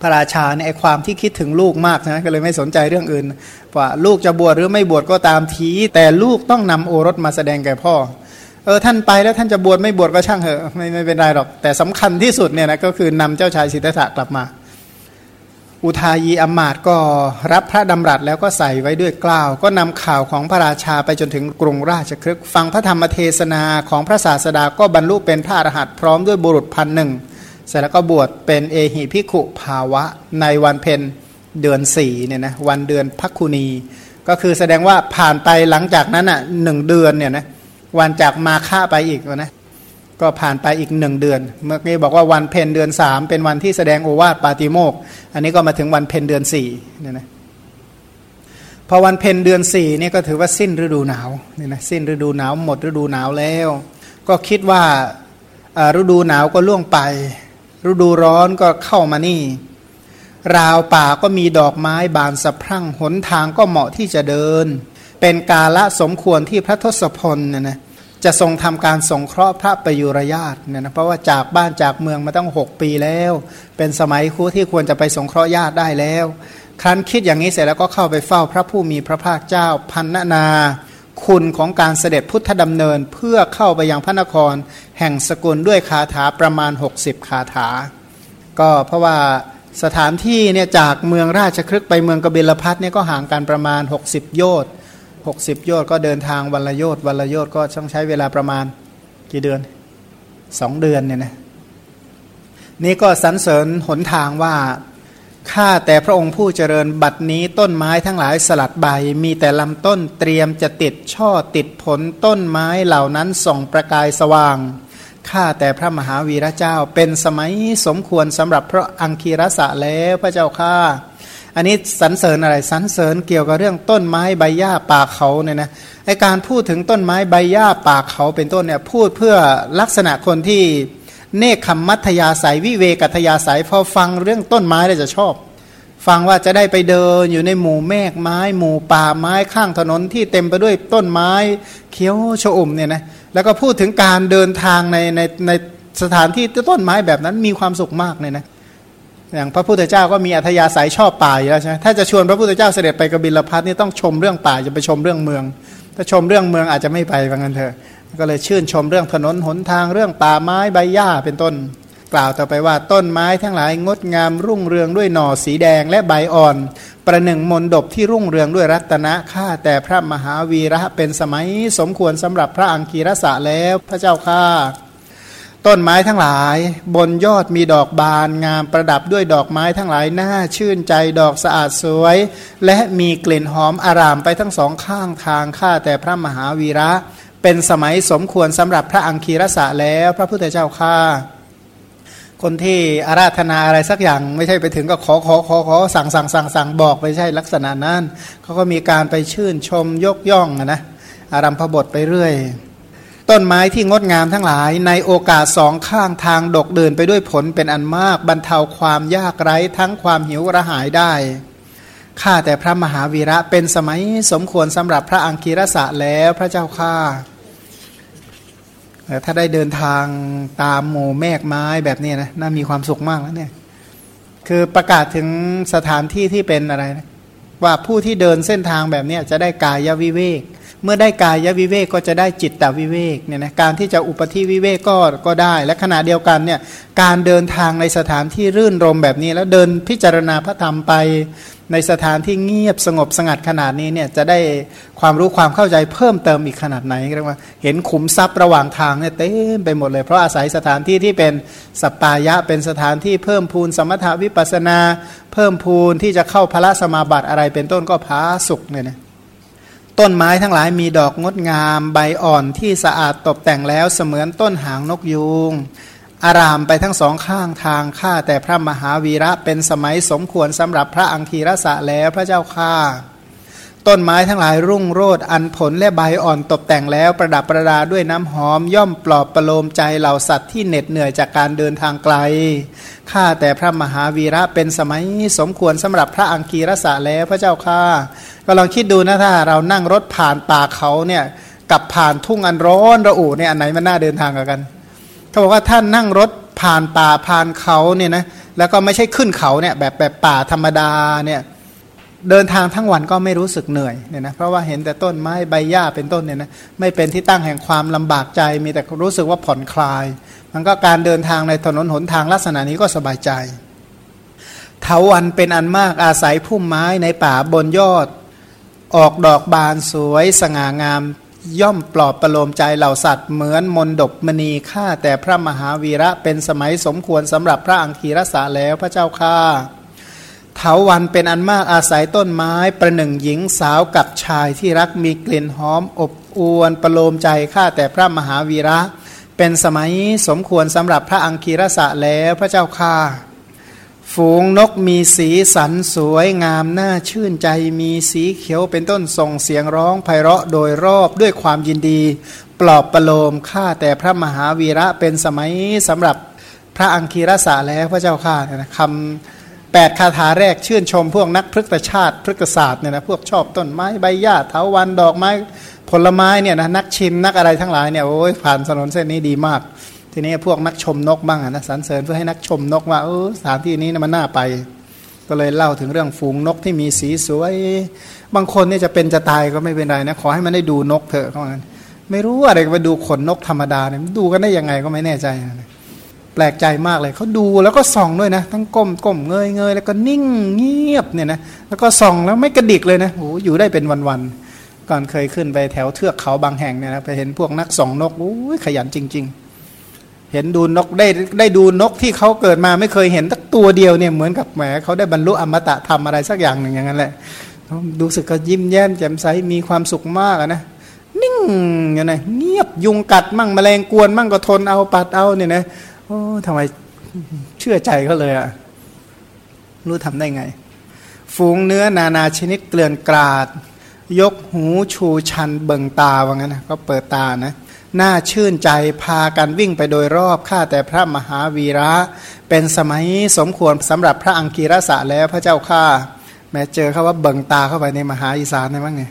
พระราชาเนี่ยไอความที่คิดถึงลูกมากนะก็เลยไม่สนใจเรื่องอื่นว่าลูกจะบวชหรือไม่บวชก็ตามที แต่ลูกต้องนำโอรสมาแสดงแก่พ่อเออท่านไปแล้วท่านจะบวชไม่บวชก็ช่างเถอะไม่ไม่เป็นไรหรอก แต่สำคัญที่สุดเนี่ยนะก็คือนำเจ้าชายสิทธัตถะกลับมา อุทายีอมาตก็รับพระดำรัสแล้วก็ใส่ไว้ด้วยกล้าว ก็นำข่าวของพระราชาไปจนถึงกรุงราชครึกฟังพระธรรมเทศนาของพระศาสดาก็บรรลุเป็นพระอรหันต์พร้อมด้วยบุรุษพันหนึ่ง เสร็จแล้วก็บวชเป็นเอหิพิขุภาวะในวันเพ็ญเดือนสี่เนี่ยนะวันเดือนพักคุณี ก็คือแสดงว่าผ่านไปหลังจากนั้นอะหนึ่งเดือนเนี่ยนะวันจากมาฆ่าไปอีกนะก็ผ่านไปอีกหนึ่งเดือน เมื่อกี้บอกว่าวันเพ็ญเดือนสามเป็นวันที่แสดงโอวาทปาติโมก อันนี้ก็มาถึงวันเพ็ญเดือนสี่เนี่ยนะพอวันเพ็ญเดือนสี่นี่ก็ถือว่าสิ้นฤดูหนาวเนี่ยนะสิ้นฤดูหนาวหมดฤดูหนาวแล้ว ก็คิดว่าฤดูหนาวก็ล่วงไป ฤดูร้อนก็เข้ามานี่ ราวป่าก็มีดอกไม้บานสะพรั่งหนทางก็เหมาะที่จะเดิน เป็นกาละสมควรที่พระทศพลเนี่ยนะจะทรงทำการสงเคราะห์พระประยุรญาตเนี่ยนะเพราะว่าจากบ้านจากเมืองมาตั้งหกปีแล้ว เป็นสมัยคู่ที่ควรจะไปสงเคราะห์ญาติได้แล้ว ครั้นคิดอย่างนี้เสร็จแล้วก็เข้าไปเฝ้าพระผู้มีพระภาคเจ้าพันนานาคุณของการเสด็จพุทธดำเนินเพื่อเข้าไปยังพระนคร แห่งสกุลด้วยคาถาประมาณ 60 คาถา ก็เพราะว่าสถานที่เนี่ยจากเมืองราชครึกไปเมืองกบิลพัทเนี่ยก็ห่างกันประมาณ 60 โยชน์60 โยชน์ก็เดินทางวันละโยชน์วันละโยชน์ก็ต้องใช้เวลาประมาณกี่เดือนสองเดือนเนี่ยนะนี่ก็สรรเสริญหนทางว่าข้าแต่พระองค์ผู้เจริญบัดนี้ต้นไม้ทั้งหลายสลัดใบ มีแต่ลำต้นเตรียมจะติดช่อติดผลต้นไม้เหล่านั้นส่องประกายสว่าง ข้าแต่พระมหาวีระเจ้า เป็นสมัยสมควรสำหรับพระอังคีรสะแล้วพระเจ้าข้าอันนี้สรรเสริญอะไรสรรเสริญเกี่ยวกับเรื่องต้นไม้ใบหญ้าป่าเขาเนี่ยนะไอการพูดถึงต้นไม้ใบหญ้าป่าเขาเป็นต้นเนี่ยพูดเพื่อลักษณะคนที่เนคขมมัธยาสายวิเวกัตยาสายพอฟังเรื่องต้นไม้แล้วจะชอบ ฟังว่าจะได้ไปเดินอยู่ในหมู่เมฆไม้ หมู่ป่าไม้ข้างถนนที่เต็มไปด้วยต้นไม้เขียวชอุ่มเนี่ยนะ แล้วก็พูดถึงการเดินทางในในในสถานที่ต้นไม้แบบนั้นมีความสุขมากเลยนะอย่างพระพุทธเจ้าก็มีอัธยาศัยชอบป่าอยู่แล้วใช่ไหมถ้าจะชวนพระพุทธเจ้าเสด็จไปกบิลพัทนี่ต้องชมเรื่องป่าจะไปชมเรื่องเมือง ถ้าชมเรื่องเมืองอาจจะไม่ไปว่างั้นเถอะก็เลยชื่นชมเรื่องถนนหนทางเรื่องป่าไม้ใบหญ้าเป็นต้น กล่าวต่อไปว่าต้นไม้ทั้งหลายงดงามรุ่งเรืองด้วยหน่อสีแดงและใบอ่อน ประหนึ่งมนดบที่รุ่งเรืองด้วยรัตนะข้าแต่พระมหาวีระเป็นสมัยสมควรสำหรับพระอังคีรสะแล้วพระเจ้าข้าต้นไม้ทั้งหลาย บนยอดมีดอกบานงามประดับด้วยดอกไม้ทั้งหลายน่าชื่นใจดอกสะอาดสวย และมีกลิ่นหอมอารามไปทั้งสองข้างทางข้าแต่พระมหาวีระ เป็นสมัยสมควรสำหรับพระอังคีรสะแล้วพระพุทธเจ้าข้า คนที่อาราธนาอะไรสักอย่างไม่ใช่ไปถึงก็ขอขอขอขอสั่งสั่งสั่งสั่งบอกไม่ใช่ลักษณะนั้นเขาก็มีการไปชื่นชมยกย่องนะอารัมพบทไปเรื่อย ต้นไม้ที่งดงามทั้งหลาย ในโอกาสสองข้างทางดกเดินไปด้วยผลเป็นอันมากบรรเทาความยากไร้ทั้งความหิวกระหายได้ข้าแต่พระมหาวีระเป็นสมัยสมควรสำหรับพระอังคีรสะแล้วพระเจ้าข้า ถ้าได้เดินทางตามหมู่แมกไม้แบบนี้นะน่ามีความสุขมากแล้วเนี่ยคือประกาศถึงสถานที่ที่เป็นอะไรนะว่าผู้ที่เดินเส้นทางแบบนี้จะได้กายวิเวก เมื่อได้กายวิเวกก็จะได้จิตตวิเวกเนี่ยนะการที่จะอุปธิวิเวกก็ก็ได้ และขณะเดียวกันเนี่ยการเดินทางในสถานที่รื่นรมแบบนี้ แล้วเดินพิจารณาพระธรรมไป ในสถานที่เงียบสงบสงัดขนาดนี้เนี่ยจะได้ความรู้ความเข้าใจเพิ่มเติมอีกขนาดไหนเรียกว่าเห็นขุมทรัพย์ระหว่างทางเนี่ยเต็มไปหมดเลย เพราะอาศัยสถานที่ที่เป็นสัปปายะเป็นสถานที่เพิ่มพูนสมถาวิปัสนา เพิ่มพูนที่จะเข้าพระสมาบัติอะไรเป็นต้นก็พาสุขเนี่ยนะต้นไม้ทั้งหลายมีดอกงดงาม ใบอ่อนที่สะอาดตกแต่งแล้วเสมือนต้นหางนกยูง อารามไปทั้งสองข้างทางข้าแต่พระมหาวีระเป็นสมัยสมควรสำหรับพระอังคีรสะแล้วพระเจ้าข้าต้นไม้ทั้งหลายรุ่งโรดอันผลและใบอ่อนตกแต่งแล้วประดับประดาด้วยน้ำหอมย่อมปลอบประโลมใจเหล่าสัตว์ที่เหน็ดเหนื่อยจากการเดินทางไกล ข้าแต่พระมหาวีระเป็นสมัยสมควรสำหรับพระอังคีรสะแล้วพระเจ้าข้าก็ลองคิดดูนะถ้าเรานั่งรถผ่านป่าเขาเนี่ยกับผ่านทุ่งอันร้อนระอุเนี่ยอันไหนมันน่าเดินทางกัน เขาบอกว่าท่านนั่งรถผ่านป่าผ่านเขาเนี่ยนะแล้วก็ไม่ใช่ขึ้นเขาเนี่ยแบบแบบป่าธรรมดาเนี่ยเดินทางทั้งวันก็ไม่รู้สึกเหนื่อยเนี่ยนะเพราะว่าเห็นแต่ต้นไม้ใบหญ้าเป็นต้นเนี่ยนะไม่เป็นที่ตั้งแห่งความลำบากใจ มีแต่รู้สึกว่าผ่อนคลาย มันก็การเดินทางในถนนหนทางลักษณะนี้ก็สบายใจเถาวันเป็นอันมากอาศัยพุ่มไม้ในป่าบนยอด ออกดอกบานสวยสง่างาม ย่อมปลอบประโลมใจเหล่าสัตว์เหมือนมนดบมณีฆ่าแต่พระมหาวีระเป็นสมัยสมควรสำหรับพระอังคีรสาแล้วพระเจ้าค่าเถาวันเป็นอันมากอาศัยต้นไม้ประหนึ่งหญิงสาวกับชายที่รักมีกลิ่นหอมอบอวนประโลมใจข้าแต่พระมหาวีระ เป็นสมัยสมควรสำหรับพระอังคีรสะแล้วพระเจ้าค่า ฝูงนกมีสีสันสวยงามน่าชื่นใจมีสีเขียวเป็นต้นส่งเสียงร้องไพเราะโดยรอบด้วยความยินดี ปลอบประโลมข้าแต่พระมหาวีระเป็นสมัยสำหรับพระอังคีรสะแล้วพระเจ้าข้าเนี่ยนะคำแปดคาถาแรกชื่นชมพวกนักพฤกษชาติพฤกษศาสตร์เนี่ยนะพวกชอบต้นไม้ใบหญ้าเถาวันดอกไม้ผลไม้เนี่ยนะนักชิมนักอะไรทั้งหลายเนี่ยโอ้ยผ่านถนนเส้นนี้ดีมาก ทีนี้พวกนักชมนกบ้างนะสรรเสริญเพื่อให้นักชมนกว่าเออสถานที่นี้นะมันน่าไป ก็เลยเล่าถึงเรื่องฝูงนกที่มีสีสวย บางคนเนี่ยจะเป็นจะตายก็ไม่เป็นไรนะขอให้มันได้ดูนกเถอะเขาบอกไม่รู้อะไรไปดูขนนกธรรมดาเนี่ยดูกันได้ยังไงก็ไม่แน่ใจนะแปลกใจมากเลยเขาดูแล้วก็ส่องด้วยนะ ทั้งก้มก้มเงยเงยแล้วก็นิ่งเงียบเนี่ยนะแล้วก็ส่องแล้วไม่กระดิกเลยนะโอ้อยู่ได้เป็นวันๆก่อนเคยขึ้นไปแถวเทือกเขาบางแห่งเนี่ยนะไปเห็นพวกนักส่องนกโอ้ยขยันจริง ๆ เห็นดูนกได้ได้ดูนกที่เขาเกิดมาไม่เคยเห็นตักตัวเดียวเนี่ยเหมือนกับแหมเขาได้บรรลุอมตะทำอะไรสักอย่างหนึ่งอย่างนั้นแหละดูสึกก็ยิ้มแย้มแจ่มใสมีความสุขมากนะนิ่งอย่างไรเงียบยุงกัดมั่งแมลงกวนมั่งก็ทนเอาปัดเอาเนี่ยนะโอ้ทำไมเชื่อใจเขาเลยอะรู้ทำได้ไง ฝูงเนื้อนานาชนิดเกลื่อนกราด ยกหูชูชันเบิ่งตาว่างั้นนะก็เปิดตานะ น่าชื่นใจพากันวิ่งไปโดยรอบข้าแต่พระมหาวีระ เป็นสมัยสมควรสำหรับพระอังกีรสะแล้วพระเจ้าข้าแม้เจอเขาว่าเบิ่งตาเข้าไปในมหาอีสานได้บ้างไง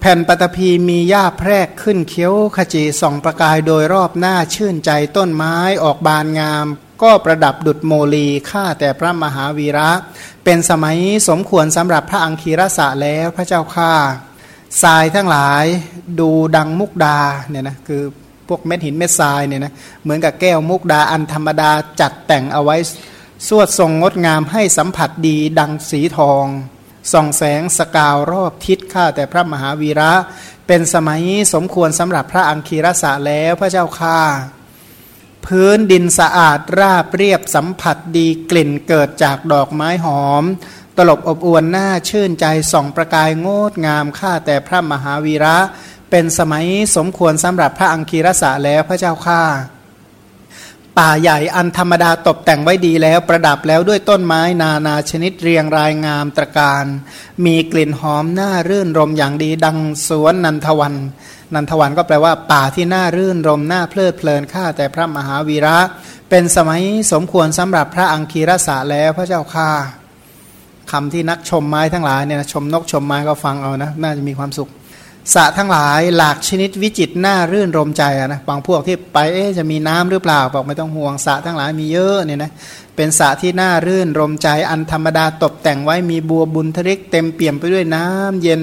แผ่นปฐพีมีหญ้าแพรกขึ้นเขียวขจีส่องประกายโดยรอบหน้าชื่นใจต้นไม้ออกบานงาม ก็ประดับดุดโมลีข้าแต่พระมหาวีระ เป็นสมัยสมควรสำหรับพระอังคีรสะแล้วพระเจ้าข้า ทรายทั้งหลายดูดังมุกดาเนี่ยนะคือพวกเม็ดหินเม็ดทรายเนี่ยนะเหมือนกับแก้วมุกดาอันธรรมดาจัดแต่งเอาไว้สวดทรงงดงามให้สัมผัสดีดังสีทอง ส่องแสงสกาวรอบทิศข้าแต่พระมหาวีระ เป็นสมัยสมควรสำหรับพระอังคีรสะแล้วพระเจ้าข้าพื้นดินสะอาดราบเรียบสัมผัสดีกลิ่นเกิดจากดอกไม้หอม ตลบอบอวนหน้าชื่นใจส่องประกายงดงามข้าแต่พระมหาวีระ เป็นสมัยสมควรสำหรับพระอังคีรสะแล้วพระเจ้าข้าป่าใหญ่อันธรรมดาตกแต่งไว้ดีแล้วประดับแล้วด้วยต้นไม้นานาชนิดเรียงรายงามตระการ มีกลิ่นหอมน่ารื่นรมอย่างดีดังสวนนันทวัน นันทวันก็แปลว่า ป่าที่น่ารื่นรมน่าเพลิดเพลินข้าแต่พระมหาวีระ เป็นสมัยสมควรสำหรับพระอังคีรสะแล้วพระเจ้าข้า คำที่นักชมไม้ทั้งหลายเนี่ยชมนกชมไม้ก็ฟังเอานะน่าจะมีความสุขสระทั้งหลายหลากชนิดวิจิตน่ารื่นรมใจนะบางพวกที่ไปเอ๊จะมีน้ำหรือเปล่าบอกไม่ต้องห่วงสระทั้งหลายมีเยอะเนี่ยนะเป็นสระที่น่ารื่นรมใจอันธรรมดาตกแต่งไว้มีบัวบุญทริกเต็มเปี่ยมไปด้วยน้ำเย็น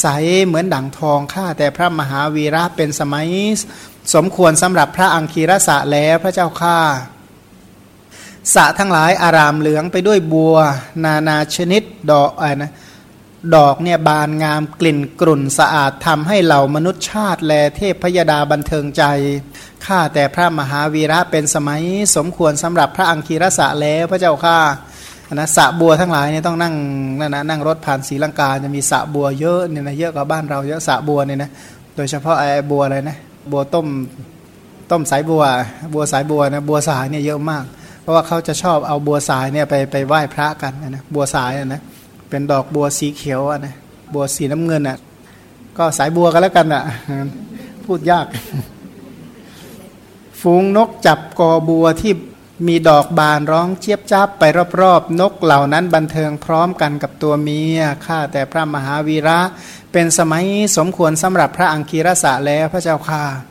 ใสเหมือนดั่งทองข้าแต่พระมหาวีระเป็นสมัย สมควรสำหรับพระอังคีรสะแล้วพระเจ้าข้า สะทั้งหลายอารามเหลืองไปด้วยบัว นานาชนิดดอกอะไรนะดอกเนี่ยบานงามกลิ่นกลุ่นสะอาดทำให้เหล่ามนุษย์ชาติ แลเทพพยดาบันเทิงใจ ข้าแต่พระมหาวีระเป็นสมัยสมควรสำหรับพระอังคีรสะแล้วพระเจ้าข้านะสะบัวทั้งหลายเนี่ยต้องนั่งนั่นนะนั่งรถผ่านศรีลังกาจะมีสะบัวเยอะเนี่ยนะเยอะกว่าบ้านเราเยอะสะบัวเนี่ยนะโดยเฉพาะไอ้บัวอะไรนะบัวต้มต้มสายบัว บัวสายบัวนะบัวสายเนี่ยเยอะมาก ราะว่าเขาจะชอบเอาบัวสายเนี่ยไปไปไหว้พระกันนะบัวสายนะเป็นดอกบัวสีเขียวนะบัวสีน้ำเงินอะก็สายบัวกันแล้วกันอะพูดยาก ฝูงนกจับกอบัวที่มีดอกบานร้องเจี๊ยบจับไปรอบๆ นกเหล่านั้นบันเทิงพร้อมกันกับตัวเมียข้าแต่พระมหาวีระ เป็นสมัยสมควรสำหรับพระอังคีรสะแล้วพระเจ้าค่ะ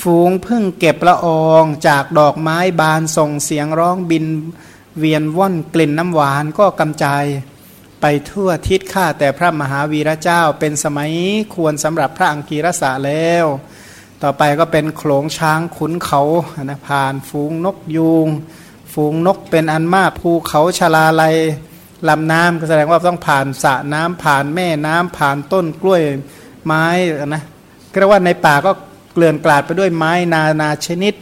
ฝูงพึ่งเก็บละอองจากดอกไม้บานส่งเสียงร้องบิน เวียนว่อนกลิ่นน้ำหวานก็กำจายไปทั่วทิศข้าแต่พระมหาวีระเจ้าเป็นสมัยควรสำหรับพระอังกีรสะแล้ว ต่อไปก็เป็นโขลงช้างขุนเขานะผ่านฝูงนกยูง ฝูงนกเป็นอันมากภูเขาชลาลัยลำน้ำก็แสดงว่าต้องผ่านสระน้ำผ่านแม่น้ำผ่านต้นกล้วยไม้นะก็เรียกว่าในป่าก็ เลื่อนกลาดไปด้วยไม้นานาชนิด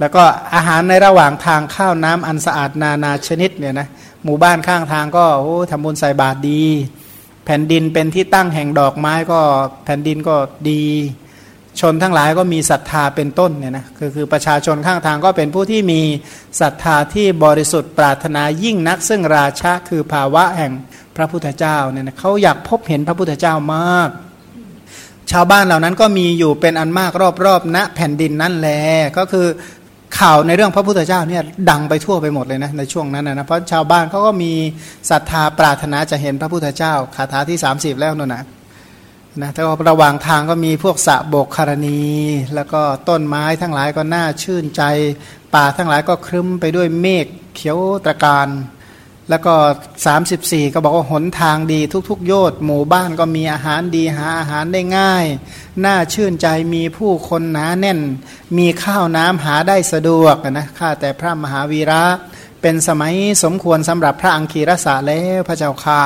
แล้วก็อาหารในระหว่างทางข้าวน้ำอันสะอาดนานาชนิดเนี่ยนะหมู่บ้านข้างทางก็โอ้ทำบุญใส่บาตรดี แผ่นดินเป็นที่ตั้งแห่งดอกไม้ก็แผ่นดินก็ดี ชนทั้งหลายก็มีศรัทธาเป็นต้นเนี่ยนะคือคือประชาชนข้างทางก็เป็นผู้ที่มีศรัทธาที่บริสุทธิ์ปรารถนายิ่งนัก ซึ่งราชาคือภาวะแห่งพระพุทธเจ้าเนี่ยนะเขาอยากพบเห็นพระพุทธเจ้ามาก ชาวบ้านเหล่านั้นก็มีอยู่เป็นอันมากรอบๆณนะแผ่นดินนั่นแหละก็คือข่าวในเรื่องพระพุทธเจ้าเนี่ยดังไปทั่วไปหมดเลยนะในช่วงนั้นนะเพราะชาวบ้านเขาก็มีศรัทธาปรารถนาจะเห็นพระพุทธเจ้าคาถาที่ 30 แล้วนั่นนะนะแต่ว่าระหว่างทางก็มีพวกสะโบกคารณี แล้วก็ต้นไม้ทั้งหลายก็น่าชื่นใจ ป่าทั้งหลายก็ครึ้มไปด้วยเมฆเขียวตะการ แล้วก็ 34 ก็บอกว่าหนทางดีทุกๆ โยชน์หมู่บ้านก็มีอาหารดีหาอาหารได้ง่าย น่าชื่นใจมีผู้คนหนาแน่น มีข้าวน้ำหาได้สะดวกนะข้าแต่พระมหาวีระเป็นสมัยสมควรสำหรับพระอังคีรสาแล้วพระเจ้าค่า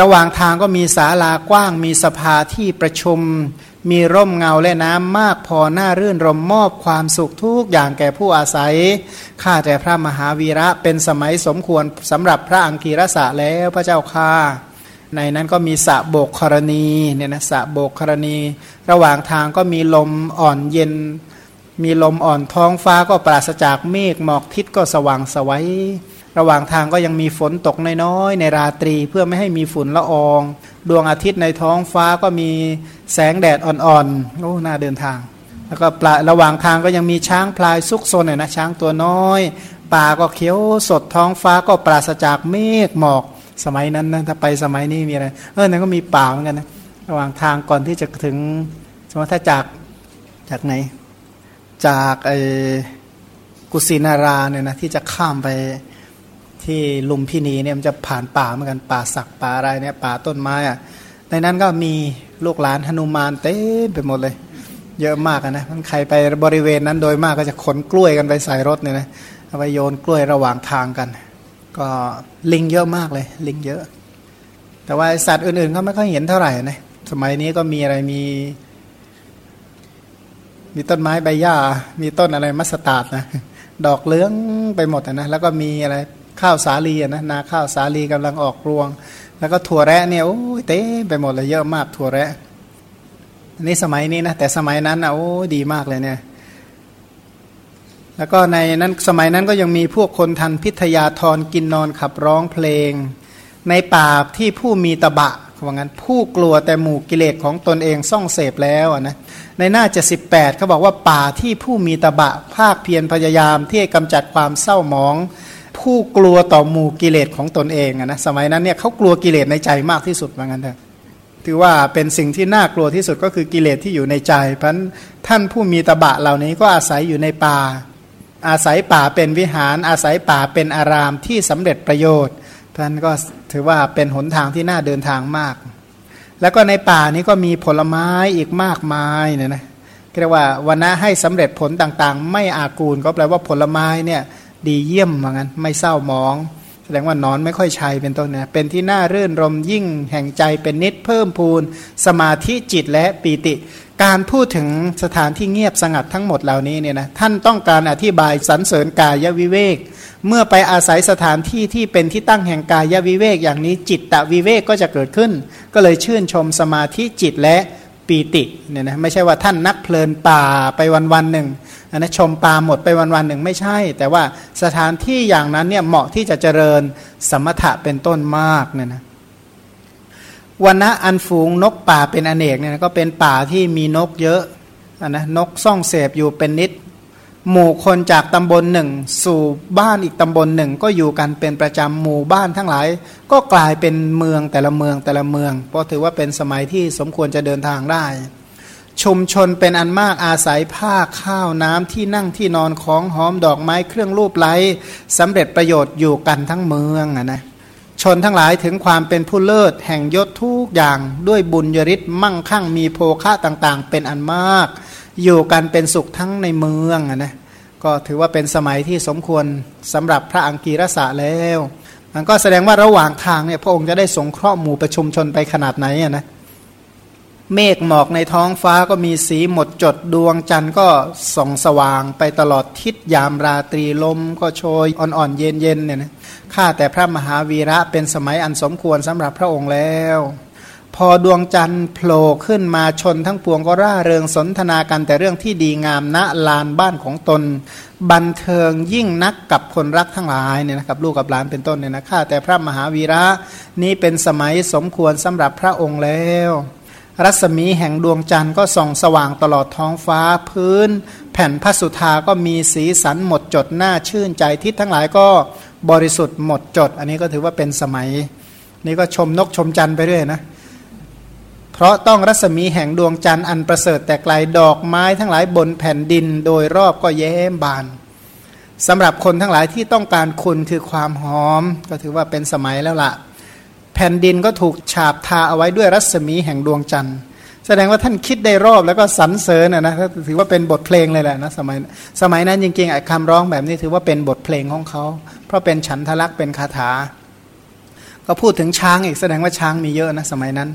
ระหว่างทางก็มีศาลากว้างมีสภาที่ประชุม มีร่มเงาและน้ำมากพอหน้ารื่นรมมอบความสุขทุกอย่างแก่ผู้อาศัย ข้าแต่พระมหาวีระเป็นสมัยสมควรสำหรับพระอังคีรสะแล้วพระเจ้าค่าในนั้นก็มีสะโบกครณีเนี่ยนะสะโบกครณี ระหว่างทางก็มีลมอ่อนเย็น มีลมอ่อนท้องฟ้าก็ปราศจากเมฆหมอกทิศก็สว่างสวัย ระหว่างทางก็ยังมีฝนตกน้อยๆในราตรีเพื่อไม่ให้มีฝุ่นละออง ดวงอาทิตย์ในท้องฟ้าก็มีแสงแดดอ่อนๆโอ้น่าเดินทาง แล้วก็ปลาระหว่างทางก็ยังมีช้างพลายซุกซนเนี่ยนะช้างตัวน้อย ป่าก็เขียวสดท้องฟ้าก็ปราศจากเมฆหมอกสมัยนั้นนะถ้าไปสมัยนี้มีอะไรเออนั่นก็มีป่าเหมือนกันนะระหว่างทางก่อนที่จะถึงสมมติถ้าจากจากไหน จากไอ้กุสินาราเนี่ยนะที่จะข้ามไป ที่ลุมพินีเนี่ยมันจะผ่านป่าเหมือนกันป่าสักป่าอะไรเนี่ยป่าต้นไม้อะในนั้นก็มีลูกหลานหนุมานเต็มไปหมดเลย เยอะมากนะมันใครไปบริเวณนั้นโดยมากก็จะขนกล้วยกันไปใส่รถเนี่ยนะเอาไปโยนกล้วยระหว่างทางกัน ก็ลิงเยอะมากเลย ลิงเยอะ แต่ว่าสัตว์อื่นๆก็ไม่ค่อยเห็นเท่าไหร่นะสมัยนี้ก็มีอะไรมี มีต้นไม้ใบหญ้า มีต้นอะไรมัสตาร์ดนะดอกเลื้องไปหมดนะแล้วก็มีอะไร ข้าวสาลีนะนาข้าวสาลีกำลังออกรวง แล้วก็ถั่วแระเนี่ยโอ้ยเต้ไปหมดเลยเยอะมากถั่วแระอันนี้สมัยนี้นะแต่สมัยนั้นนะโอ้ดีมากเลยเนี่ย แล้วก็ในนั้นสมัยนั้นก็ยังมีพวกคนทันพิทยาธรกินนอนขับร้องเพลง ในป่าที่ผู้มีตะบะว่างั้นผู้กลัวแต่หมู่กิเลสของตนเองซ่องเสพแล้วนะในหน้าเจะสิบแปดเขาบอกว่าป่าที่ผู้มีตะบะภาคเพียรพยายามที่กำจัดความเศร้าหมอง ผู้กลัวต่อหมู่กิเลสของตนเองนะสมัยนั้นเนี่ยเขากลัวกิเลสในใจมากที่สุดเหมือนกันเถอะถือว่าเป็นสิ่งที่น่ากลัวที่สุดก็คือกิเลสที่อยู่ในใจเพราะท่านผู้มีตบะเหล่านี้ก็อาศัยอยู่ในป่า อาศัยป่าเป็นวิหาร อาศัยป่าเป็นอารามที่สำเร็จประโยชน์ท่านก็ถือว่าเป็นหนทางที่น่าเดินทางมาก แล้วก็ในป่านี้ก็มีผลไม้อีกมากมายเนี่ยนะเรียกว่าวันนะให้สำเร็จผลต่างๆ ไม่อากูลก็แปลว่าผลไม้เนี่ย ดีเยี่ยมเหมือนกันไม่เศร้ามอง แสดงว่านอนไม่ค่อยชัยเป็นต้นนะเป็นที่น่ารื่นรมยิ่งแห่งใจเป็นนิดเพิ่มพูน สมาธิจิตและปีติ การพูดถึงสถานที่เงียบสงัดทั้งหมดเหล่านี้เนี่ยนะท่านต้องการอธิบายสรรเสริญกายวิเวก เมื่อไปอาศัยสถานที่ที่เป็นที่ตั้งแห่งกายวิเวกอย่างนี้จิตตวิเวกก็จะเกิดขึ้น ก็เลยชื่นชมสมาธิจิตและปีติเนี่ยนะไม่ใช่ว่าท่านนักเพลินป่าไปวันวันหนึ่ง อันนะชมปลาหมดไปวันวันหนึ่งไม่ใช่ แต่ว่าสถานที่อย่างนั้นเนี่ยเหมาะที่จะเจริญสมถะเป็นต้นมากเนี่ยนะวันนะอันฝูงนกป่าเป็นอเนกเนี่ยก็เป็นป่าที่มีนกเยอะอันนะนกซ่องเสพอยู่เป็นนิด หมู่คนจากตำบลหนึ่ง สู่บ้านอีกตำบลหนึ่ง ก็อยู่กันเป็นประจำหมู่บ้านทั้งหลาย ก็กลายเป็นเมืองแต่ละเมืองแต่ละเมือง เพราะถือว่าเป็นสมัยที่สมควรจะเดินทางได้ ชุมชนเป็นอันมากอาศัยผ้าข้าวน้ำที่นั่งที่นอนของหอมดอกไม้เครื่องรูปไล้สำเร็จประโยชน์อยู่กันทั้งเมืองนะชนทั้งหลายถึงความเป็นผู้เลิศแห่งยศทุกอย่างด้วยบุญยริศมั่งคั่งมีโภคะต่างๆ เป็นอันมาก อยู่กันเป็นสุขทั้งในเมืองนะก็ถือว่าเป็นสมัยที่สมควรสำหรับพระอังกีรสะแล้ว มันก็แสดงว่าระหว่างทางเนี่ยพระองค์จะได้สงเคราะห์หมู่ประชุมชนไปขนาดไหนนะ เมฆหมอกในท้องฟ้าก็มีสีหมดจดดวงจันทร์ก็ส่องสว่างไปตลอดทิศยามราตรีลมก็โชยอ่อนๆเย็นๆเนี่ยนะข้าแต่พระมหาวีระเป็นสมัยอันสมควรสำหรับพระองค์แล้ว พอดวงจันทร์โผล่ขึ้นมาชนทั้งปวงก็ร่าเริงสนทนากันแต่เรื่องที่ดีงามณลานบ้านของตน บันเทิงยิ่งนักกับคนรักทั้งหลายเนี่ยนะครับลูกกับหลานเป็นต้นเนี่ยนะข้าแต่พระมหาวีระนี้เป็นสมัยสมควรสำหรับพระองค์แล้ว รัศมีแห่งดวงจันทร์ก็ส่องสว่างตลอดท้องฟ้าพื้น แผ่นพระสุธาก็มีสีสันหมดจดหน้าชื่นใจทิศทั้งหลายก็บริสุทธิ์หมดจด อันนี้ก็ถือว่าเป็นสมัย นี่ก็ชมนกชมจันทร์ไปเรื่อยนะเพราะต้องรัศมีแห่งดวงจันทร์อันประเสริฐแต่ไกลดอกไม้ทั้งหลายบนแผ่นดินโดยรอบก็แย้มบานสำหรับคนทั้งหลายที่ต้องการคุณคือความหอม ก็ถือว่าเป็นสมัยแล้วละ่ะ แผ่นดินก็ถูกฉาบทาเอาไว้ด้วยรัศมีแห่งดวงจันทร์ แสดงว่าท่านคิดได้รอบแล้วก็สรรเสริญนะนะถือว่าเป็นบทเพลงเลยแหละนะสมัยสมัยนั้นจริงๆไอ้คำร้องแบบนี้ถือว่าเป็นบทเพลงของเขา เพราะเป็นฉันทลักษ์เป็นคาถา ก็พูดถึงช้างอีกแสดงว่าช้างมีเยอะนะสมัยนั้น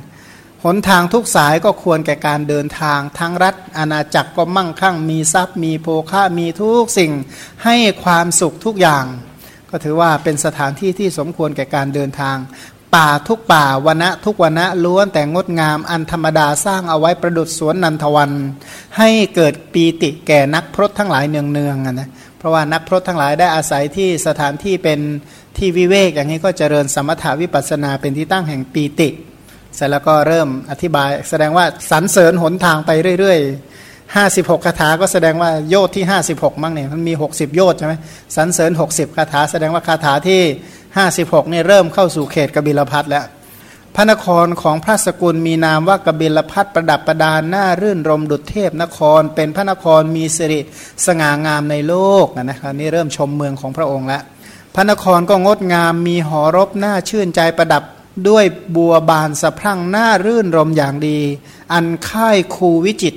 หนทางทุกสายก็ควรแก่การเดินทาง ทั้งรัฐอาณาจักรก็มั่งคั่ง มีทรัพย์มีโภคะมีทุกสิ่งให้ความสุขทุกอย่าง ก็ถือว่าเป็นสถานที่ที่สมควรแก่การเดินทาง ป่าทุกป่าวันะทุกวันะล้วนแต่งดงามอันธรรมดาสร้างเอาไว้ประดุษสวนนันทวัน ให้เกิดปีติแก่นักพรตทั้งหลายเนืองๆนะเพราะว่านักพรตทั้งหลายได้อาศัยที่สถานที่เป็นที่วิเวกอย่างนี้ก็เจริญสมถาวิปัสนาเป็นที่ตั้งแห่งปีติ เสร็จแล้วก็เริ่มอธิบาย แสดงว่าสรรเสริญหนทางไปเรื่อยๆห้าสิบหกคาถาก็แสดงว่าโยช์ที่ห้าสิบหกมั่งเนี่ยมันมีหกสิบโยช์ใช่ไหมสรรเสริญหกสิบคาถาแสดงว่าคาถาที่ ห้าสิบหกนี่ยเริ่มเข้าสู่เขตกบิลพัทแล้ว พระนครของพระสกุลมีนามว่ากบิลพัทประดับประดานหน้ารื่นรมดุจเทพนคร เป็นพระนครมีสิริสง่างามในโลกนะครับนี่เริ่มชมเมืองของพระองค์แล้วพระนครก็งดงามมีหอรบหน้าชื่นใจประดับด้วยบัวบานสะพรั่งหน้ารื่นรมอย่างดี อันค่ายคูวิจิต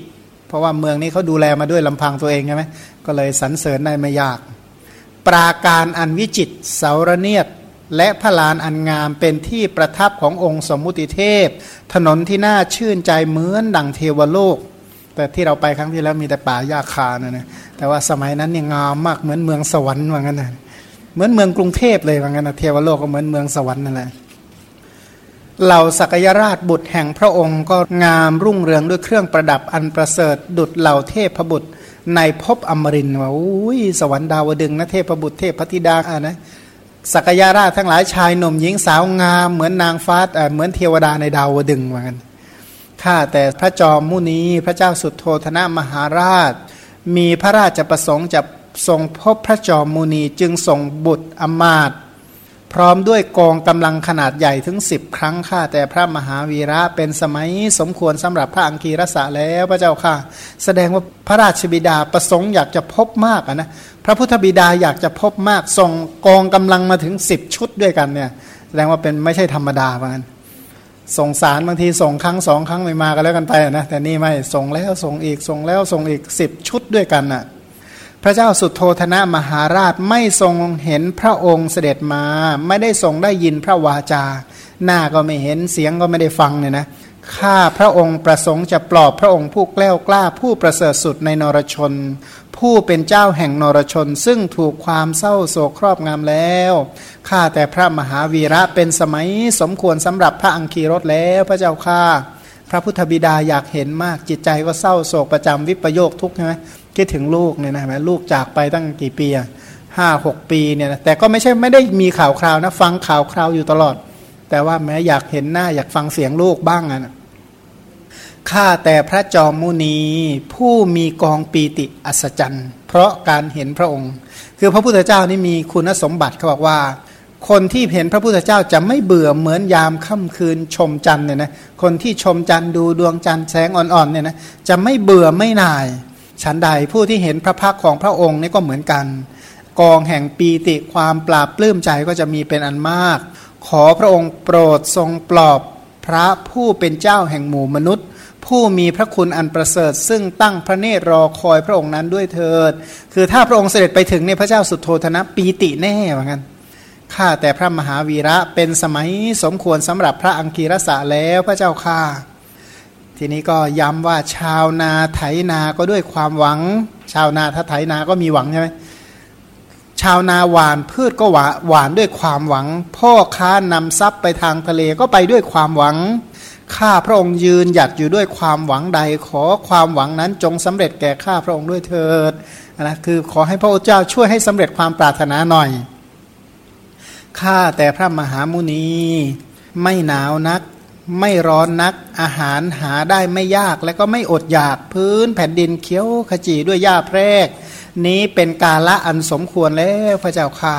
เพราะว่าเมืองนี้เขาดูแลมาด้วยลำพังตัวเองใช่ไหมก็เลยสรรเสริญได้ไม่ยาก ปราการอันวิจิตเสาระเนียด และพระลานอันงามเป็นที่ประทับขององค์สมมุติเทพ ถนนที่น่าชื่นใจเหมือนดังเทวโลก แต่ที่เราไปครั้งที่แล้วมีแต่ป่าหญ้าคานะนะแต่ว่าสมัยนั้นเนี่ยงามมากเหมือนเมืองสวรรค์ว่างั้นนะเหมือนเมืองกรุงเทพเลยว่างั้นนะเทวโลกก็เหมือนเมืองสวรรค์นั่นแหละเหล่าสักยราชบุตรแห่งพระองค์ก็งามรุ่งเรืองด้วยเครื่องประดับอันประเสริฐดุดเหล่าเทพพบุตรในภพอมรินว่าอุ้ยสวรรค์ดาวดึงนะเทพบุตรเทพพธิดาอะนะ สักยาราชทั้งหลายชายหนุ่มหญิงสาวงาม เหมือนนางฟ้าเหมือนเทวดาในดาวดึงเหมือนกันข้าแต่พระจอมมุนีพระเจ้าสุดโทธนะมหาราช มีพระราชประสงค์จะทรงพบพระจอมมุนีจึงส่งบุตรอมาต พร้อมด้วยกองกำลังขนาดใหญ่ถึงสิบครั้งข้าแต่พระมหาวีระเป็นสมัยสมควรสำหรับพระอังคีรสะแล้วพระเจ้าค่ะ แสดงว่าพระราชบิดาประสงค์อยากจะพบมากนะพระพุทธบิดาอยากจะพบมากส่งกองกำลังมาถึงสิบชุดด้วยกันเนี่ยแสดงว่าเป็นไม่ใช่ธรรมดาเหมือนกันส่งสารบางทีส่งครั้งสองครั้งไม่มากันแล้วกันไปนะแต่นี่ไม่ส่งแล้วส่งอีกส่งแล้วส่งอีกสิบชุดด้วยกันน่ะ ระเจ้าสุดโทธนะมหาราชไม่ทรงเห็นพระองค์เสด็จมา ไม่ได้ทรงได้ยินพระวาจา หน้าก็ไม่เห็นเสียงก็ไม่ได้ฟังเนี่ยนะข้าพระองค์ประสงค์จะปลอบพระองค์ผู้แกล้วกล้าผู้ประเสริฐสุดในนรชน ผู้เป็นเจ้าแห่งนรชน ซึ่งถูกความเศร้าโศกครอบงำแล้วข้าแต่พระมหาวีระเป็นสมัยสมควรสำหรับพระอังคีรถแล้วพระเจ้าข้าพระพุทธบิดาอยากเห็นมากจิตใจก็เศร้าโศกประจำวิปโยคทุกข์ใช่ไหม คิดถึงลูกเนี่ยนะแม่ลูกจากไปตั้งกี่ปีอะห้าหกปีเนี่ยแต่ก็ไม่ใช่ไม่ได้มีข่าวคราวนะ ฟังข่าวคราวอยู่ตลอด แต่ว่าแม้อยากเห็นหน้าอยากฟังเสียงลูกบ้างอะข้าแต่พระจอมมุนีผู้มีกองปีติอัศจรรย์ เพราะการเห็นพระองค์ คือพระพุทธเจ้านี่มีคุณสมบัติเขาบอกว่า คนที่เห็นพระพุทธเจ้าจะไม่เบื่อเหมือนยามค่ำคืนชมจันทร์เนี่ยนะคนที่ชมจันทร์ดูดวงจันทร์แสงอ่อนๆเนี่ยนะจะไม่เบื่อไม่น่าย ฉันใดผู้ที่เห็นพระพักของพระองค์นี่ก็เหมือนกัน กองแห่งปีติความปราบปลื้มใจก็จะมีเป็นอันมาก ขอพระองค์โปรดทรงปลอบพระผู้เป็นเจ้าแห่งหมู่มนุษย์ ผู้มีพระคุณอันประเสริฐ ซึ่งตั้งพระเนตรรอคอยพระองค์นั้นด้วยเถิด คือถ้าพระองค์เสด็จไปถึงเนี่ยพระเจ้าสุดโทธนะปีติแน่เหมือนกันข้าแต่พระมหาวีระเป็นสมัยสมควรสำหรับพระอังคีรสะแล้วพระเจ้าข้า ทีนี้ก็ย้ำว่าชาวนาไถนาก็ด้วยความหวัง ชาวนาถ้าไถนาก็มีหวังใช่ไหมชาวนาหวานพืชก็หวาหวานด้วยความหวัง พ่อค้านำทรัพย์ไปทางทะเลก็ไปด้วยความหวัง ข้าพระองค์ยืนหยัดอยู่ด้วยความหวังใด ขอความหวังนั้นจงสำเร็จแก่ข้าพระองค์ด้วยเถิดนะคือขอให้พระเจ้าช่วยให้สำเร็จความปรารถนาหน่อยข้าแต่พระมหามุนีไม่หนาวนัก ไม่ร้อนนักอาหารหาได้ไม่ยากและก็ไม่อดอยากพื้นแผ่นดินเขียวขจีด้วยหญ้าแพรก นี้เป็นกาละอันสมควรแล้วพระเจ้าข้า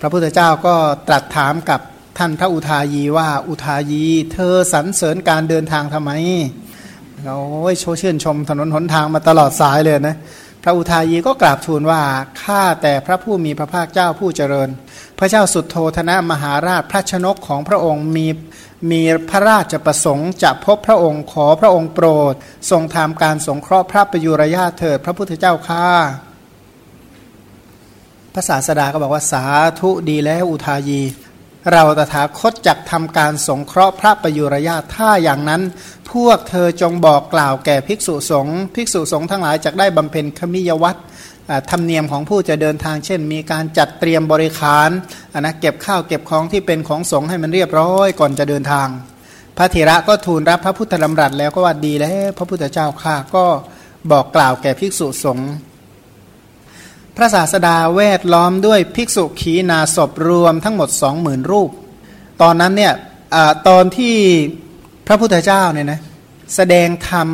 พระพุทธเจ้าก็ตรัสถามกับท่านพระอุทายีว่าอุทายี เธอสรรเสริญการเดินทางทำไมโอ้ยโชชื่นชมถนนหนทางมาตลอดสายเลยนะ พระอุทายีก็กราบทูลว่าข้าแต่พระผู้มีพระภาคเจ้าผู้เจริญ พระเจ้าสุดโทธนะมหาราชพระชนกของพระองค์มีมีพระราชประสงค์จะพบพระองค์ขอพระองค์โปรด ทรงทำการสงเคราะห์พระประยุรญาเถิดพระพุทธเจ้าข้าพระศาสดาก็บอกว่าสาธุดีแล้วอุทายี เราตถาคตจักทำการสงเคราะห์พระประยุรญาถ้าอย่างนั้น พวกเธอจงบอกกล่าวแก่ภิกษุสงฆ์ภิกษุสงฆ์ทั้งหลายจะได้บำเพ็ญขมิยวัตรธรรมเนียมของผู้จะเดินทางเช่น มีการจัดเตรียมบริขารนะเก็บข้าวเก็บของที่เป็นของสงฆ์ให้มันเรียบร้อยก่อนจะเดินทาง พระธีระก็ทูลรับพระพุทธดำรัสแล้วก็ว่าดีแล้วพระพุทธเจ้าข้าก็บอกกล่าวแก่ภิกษุสงฆ์ ระศาสดาแวดล้อมด้วยภิกษุขีนาศพรวมทั้งหมดสองหมื่นรูป ตอนนั้นเนี่ยอตอนที่พระพุทธเจ้าเนี่ยนะแสดงธรรม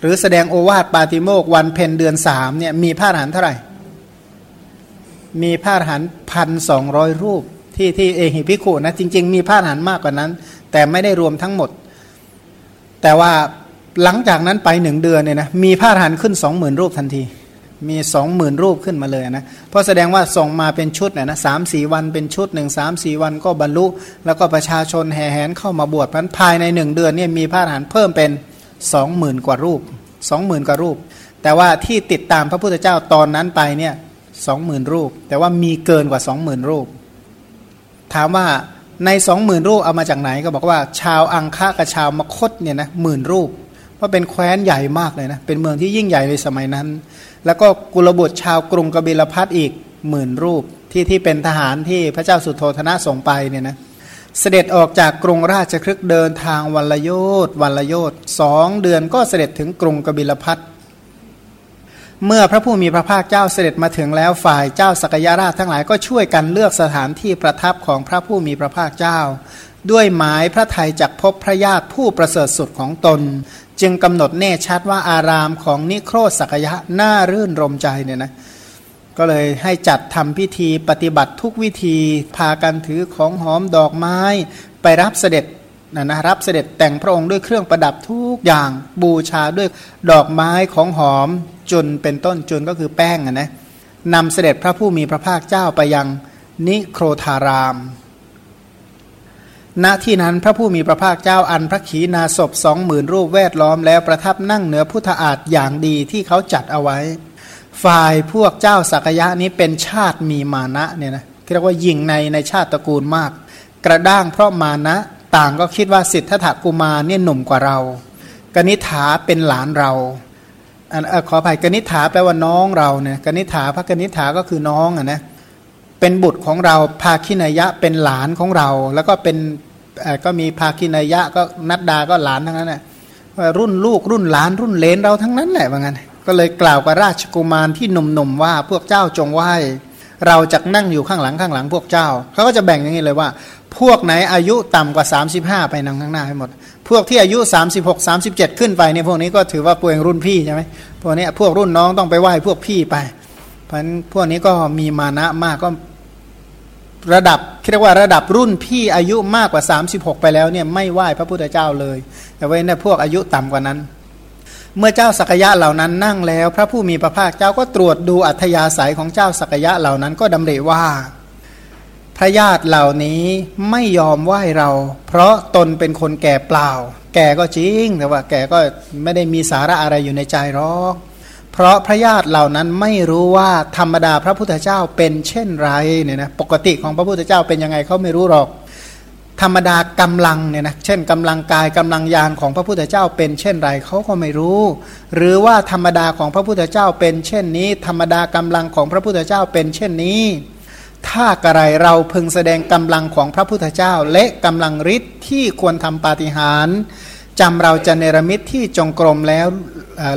หรือแสดงโอวาทปาติโมกวันเพ็ญเดือนสามเนี่ยมีพระอรหันต์เท่าไหร่ มีพระอรหันต์พันสองร้อยรูปที่ที่เอหิพิขุนะจริง ๆ มีพระอรหันต์มากกว่านั้น แต่ไม่ได้รวมทั้งหมด แต่ว่าหลังจากนั้นไปหนึ่งเดือนเนี่ยนะมีพระอรหันต์ขึ้นสองหมื่นรูปทันที มีสองหมื่นรูปขึ้นมาเลยนะเพราะแสดงว่าส่งมาเป็นชุดเนะนะสามสี่วันเป็นชุดหนึ่งสามสี่วันก็บรรลุ แล้วก็ประชาชนแห่แหนเข้ามาบวชพันภายในหนึ่งเดือนเนี่ยมีพระอรหันต์เพิ่มเป็นสองหมื่นกว่ารูปสองหมื่นกว่ารูป แต่ว่าที่ติดตามพระพุทธเจ้าตอนนั้นไปเนี่ยสองหมื่นรูป แต่ว่ามีเกินกว่าสองหมื่นรูป ถามว่าในสองหมื่นรูปเอามาจากไหนก็บอกว่า ชาวอังคะกับชาวมคตเนี่ยนะหมื่นรูป เพราะเป็นแคว้นใหญ่มากเลยนะเป็นเมืองที่ยิ่งใหญ่ในสมัยนั้น แล้วก็กุลบุตรชาวกรุงกบิลพัทอีกหมื่นรูปที่ที่เป็นทหารที่พระเจ้าสุโธธนะส่งไปเนี่ยนะเสด็จออกจากกรุงราชครึกเดินทางวันละโยต์วันละโยต์สองเดือนก็เสด็จถึงกรุงกบิลพัทเมื่อพระผู้มีพระภาคเจ้าเสด็จมาถึงแล้วฝ่ายเจ้าสกยราชทั้งหลายก็ช่วยกันเลือกสถานที่ประทับของพระผู้มีพระภาคเจ้า ด้วยหมายพระไทยจักพบพระญาติผู้ประเสริฐสุดของตน จึงกำหนดแน่ชัดว่าอารามของนิโครสักยะน่ารื่นรมใจเนี่ยนะก็เลยให้จัดทำพิธีปฏิบัติทุกวิธีพากันถือของหอมดอกไม้ไปรับเสด็จนะนะรับเสด็จแต่งพระองค์ด้วยเครื่องประดับทุกอย่างบูชาด้วยดอกไม้ของหอมจุนเป็นต้นจุนก็คือแป้งนะนำเสด็จพระผู้มีพระภาคเจ้าไปยังนิโครธาราม ณที่นั้นพระผู้มีพระภาคเจ้าอันพระขีณาสพสองหมื่นรูปแวดล้อมแล้วประทับนั่งเหนือพุทธอาฏอย่างดีที่เขาจัดเอาไว้ ฝ่ายพวกเจ้าสักยะนี้เป็นชาติมีมานะเนี่ยนะเรียกว่ายิงในในชาติตระกูลมาก กระด้างเพราะมานะ ต่างก็คิดว่าสิทธัตถกุมารเนี่ยหนุ่มกว่าเรากนิฐาเป็นหลานเราอขออภัยกนิฐาแปลว่าน้องเราเนี่ยกนิฐาพระกนิฐาก็คือน้องอะนะ เป็นบุตรของเราภาคินายะเป็นหลานของเรา แล้วก็เป็นก็มีภาคินายะก็นัดดาก็หลานทั้งนั้นแหละรุ่นลูกรุ่นหลานรุ่นเลนเราทั้งนั้นแหละว่างั้นก็เลยกล่าวกับราชกุมารที่หนุ่มๆว่าพวกเจ้าจงไหวเราจะนั่งอยู่ข้างหลังข้างหลังพวกเจ้าเขาก็จะแบ่งอย่างนี้เลยว่า พวกไหนอายุต่ำกว่า 35 ไปนั่งข้างหน้าให้หมด พวกที่อายุ 36 37 ขึ้นไปเนี่ยพวกนี้ก็ถือว่าปวงรุ่นพี่ใช่ไหมพวกนี้พวกรุ่นน้องต้องไปไหว้พวกพี่ไป ราะฉะนั้นพวกนี้ก็มีมานะมากก็ระดับเรียกว่าระดับรุ่นพี่อายุมากกว่า 36 ไปแล้วเนี่ยไม่ไหว้พระพุทธเจ้าเลย แต่เว้นแต่พวกอายุต่ำกว่านั้น เมื่อเจ้าสักยะเหล่านั้นนั่งแล้ว พระผู้มีพระภาคเจ้าก็ตรวจดูอัธยาศัยของเจ้าสักยะเหล่านั้นก็ดำริว่า พระญาติเหล่านี้ไม่ยอมไหว้เรา เพราะตนเป็นคนแก่เปล่า แก่ก็จริงแต่ว่าแก่ก็ไม่ได้มีสาระอะไรอยู่ในใจหรอก เพราะพระญาติเหล่านั้นไม่รู้ว่าธรรมดาพระพุทธเจ้าเป็นเช่นไรเนี่ยนะปกติของพระพุทธเจ้าเป็นยังไงเขาไม่รู้หรอก ธรรมดากำลังเนี่ยนะเช่นกำลังกายกำลังยานของพระพุทธเจ้าเป็นเช่นไรเขาก็ไม่รู้ หรือว่าธรรมดาของพระพุทธเจ้าเป็นเช่นนี้ ธรรมดากำลังของพระพุทธเจ้าเป็นเช่นนี้ ถ้ากระไรเราพึงแสดงกำลังของพระพุทธเจ้า และกำลังฤทธิ์ที่ควรทำปาฏิหาริย์ จำเราจะเนรมิตที่จงกรมแล้ว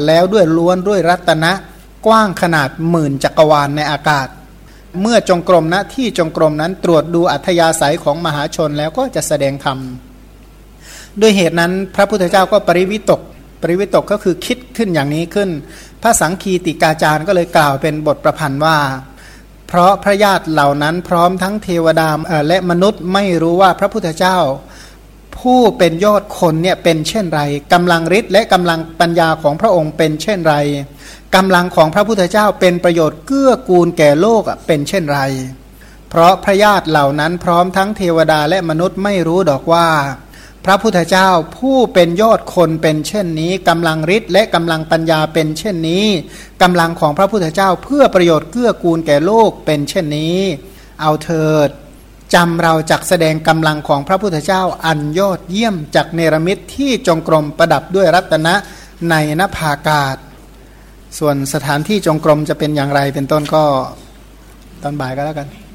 แล้วด้วยล้วนด้วยรัตนะกว้างขนาดหมื่นจักรวาลในอากาศ เมื่อจงกรมณที่จงกรมนั้นตรวจดูอัธยาศัยของมหาชนแล้วก็จะแสดงธรรมด้วยเหตุนั้นพระพุทธเจ้าก็ปริวิตก ปริวิตกก็คือคิดขึ้นอย่างนี้ขึ้น พระสังคีติกาจารย์ก็เลยกล่าวเป็นบทประพันธ์ว่า เพราะพระญาติเหล่านั้นพร้อมทั้งเทวดาและมนุษย์ไม่รู้ว่าพระพุทธเจ้า ผู้เป็นยอดคนเนี่ยเป็นเช่นไรกำลังฤทธิ์และกำลังปัญญาของพระองค์เป็นเช่นไรกำลังของพระพุทธเจ้าเป็นประโยชน์เกื้อกูลแก่โลกเป็นเช่นไร เพราะพระญาติเหล่านั้นพร้อมทั้งเทวดาและมนุษย์ไม่รู้ดอกว่า พระพุทธเจ้าผู้เป็นยอดคนเป็นเช่นนี้กำลังฤทธิ์และกำลังปัญญาเป็นเช่นนี้กำลังของพระพุทธเจ้าเพื่อประโยชน์เกื้อกูลแก่โลกเป็นเช่นนี้ เอาเถิด จำเราจักแสดงกำลังของพระพุทธเจ้าอันยอดเยี่ยมจากเนรมิตที่จงกรมประดับด้วยรัตนะในนภากาศ ส่วนสถานที่จงกรมจะเป็นอย่างไรเป็นต้นก็ตอนบ่ายก็แล้วกัน